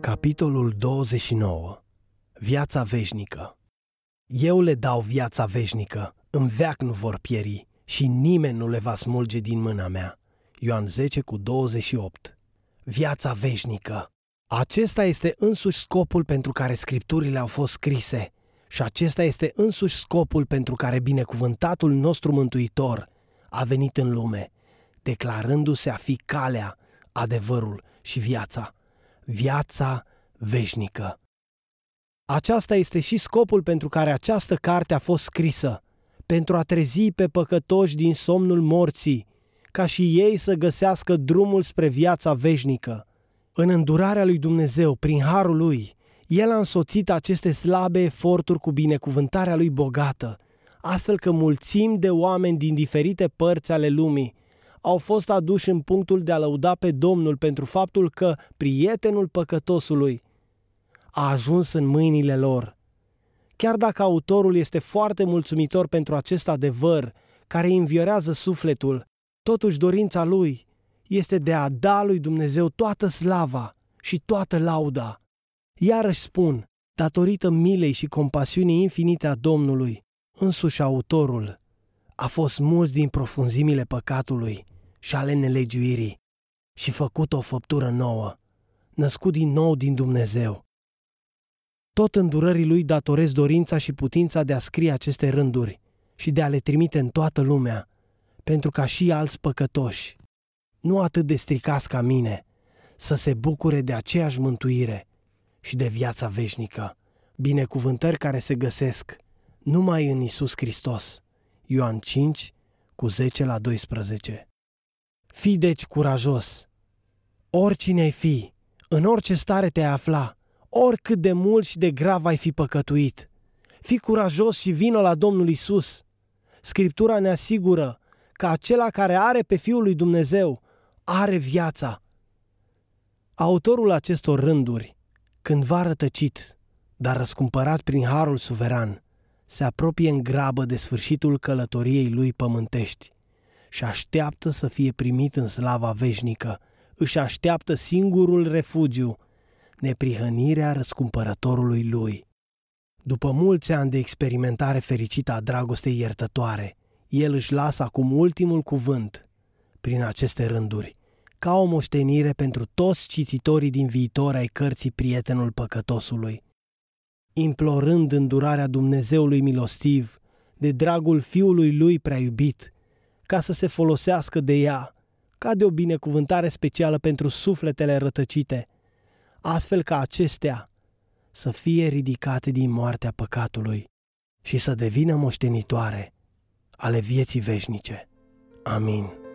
Capitolul 29 Viața veșnică. Eu le dau viața veșnică, în veac nu vor pieri și nimeni nu le va smulge din mâna mea. Ioan 10 cu 28 Viața veșnică. Acesta este însuși scopul pentru care scripturile au fost scrise și acesta este însuși scopul pentru care binecuvântatul nostru mântuitor a venit în lume, declarându-se a fi calea, adevărul și viața viața veșnică. Aceasta este și scopul pentru care această carte a fost scrisă, pentru a trezi pe păcătoși din somnul morții, ca și ei să găsească drumul spre viața veșnică. În îndurarea lui Dumnezeu, prin harul lui, el a însoțit aceste slabe eforturi cu binecuvântarea lui bogată, astfel că mulțimi de oameni din diferite părți ale lumii au fost aduși în punctul de a lăuda pe Domnul pentru faptul că prietenul păcătosului a ajuns în mâinile lor. Chiar dacă autorul este foarte mulțumitor pentru acest adevăr care îi înviorează sufletul, totuși dorința lui este de a da lui Dumnezeu toată slava și toată lauda. Iarăși spun, datorită milei și compasiunii infinite a Domnului, însuși autorul a fost mulți din profunzimile păcatului și ale nelegiuirii și făcut o făptură nouă, născut din nou din Dumnezeu. Tot îndurării lui datorez dorința și putința de a scrie aceste rânduri și de a le trimite în toată lumea, pentru ca și alți păcătoși, nu atât de stricați ca mine, să se bucure de aceeași mântuire și de viața veșnică, binecuvântări care se găsesc numai în Isus Hristos. Ioan 5, cu 10 la 12. Fii deci curajos. Oricine ai fi, în orice stare te afla, oricât de mult și de grav ai fi păcătuit. Fii curajos și vină la Domnul Isus. Scriptura ne asigură că acela care are pe Fiul lui Dumnezeu are viața. Autorul acestor rânduri, cândva rătăcit, dar răscumpărat prin harul suveran, se apropie în grabă de sfârșitul călătoriei lui pământești și așteaptă să fie primit în slava veșnică, își așteaptă singurul refugiu, neprihănirea răscumpărătorului lui. După mulți ani de experimentare fericită a dragostei iertătoare, el își lasă acum ultimul cuvânt prin aceste rânduri, ca o moștenire pentru toți cititorii din viitor ai cărții Prietenul Păcătosului. Implorând îndurarea Dumnezeului milostiv, de dragul Fiului lui prea iubit, ca să se folosească de ea, ca de o binecuvântare specială pentru sufletele rătăcite, astfel ca acestea să fie ridicate din moartea păcatului și să devină moștenitoare ale vieții veșnice. Amin.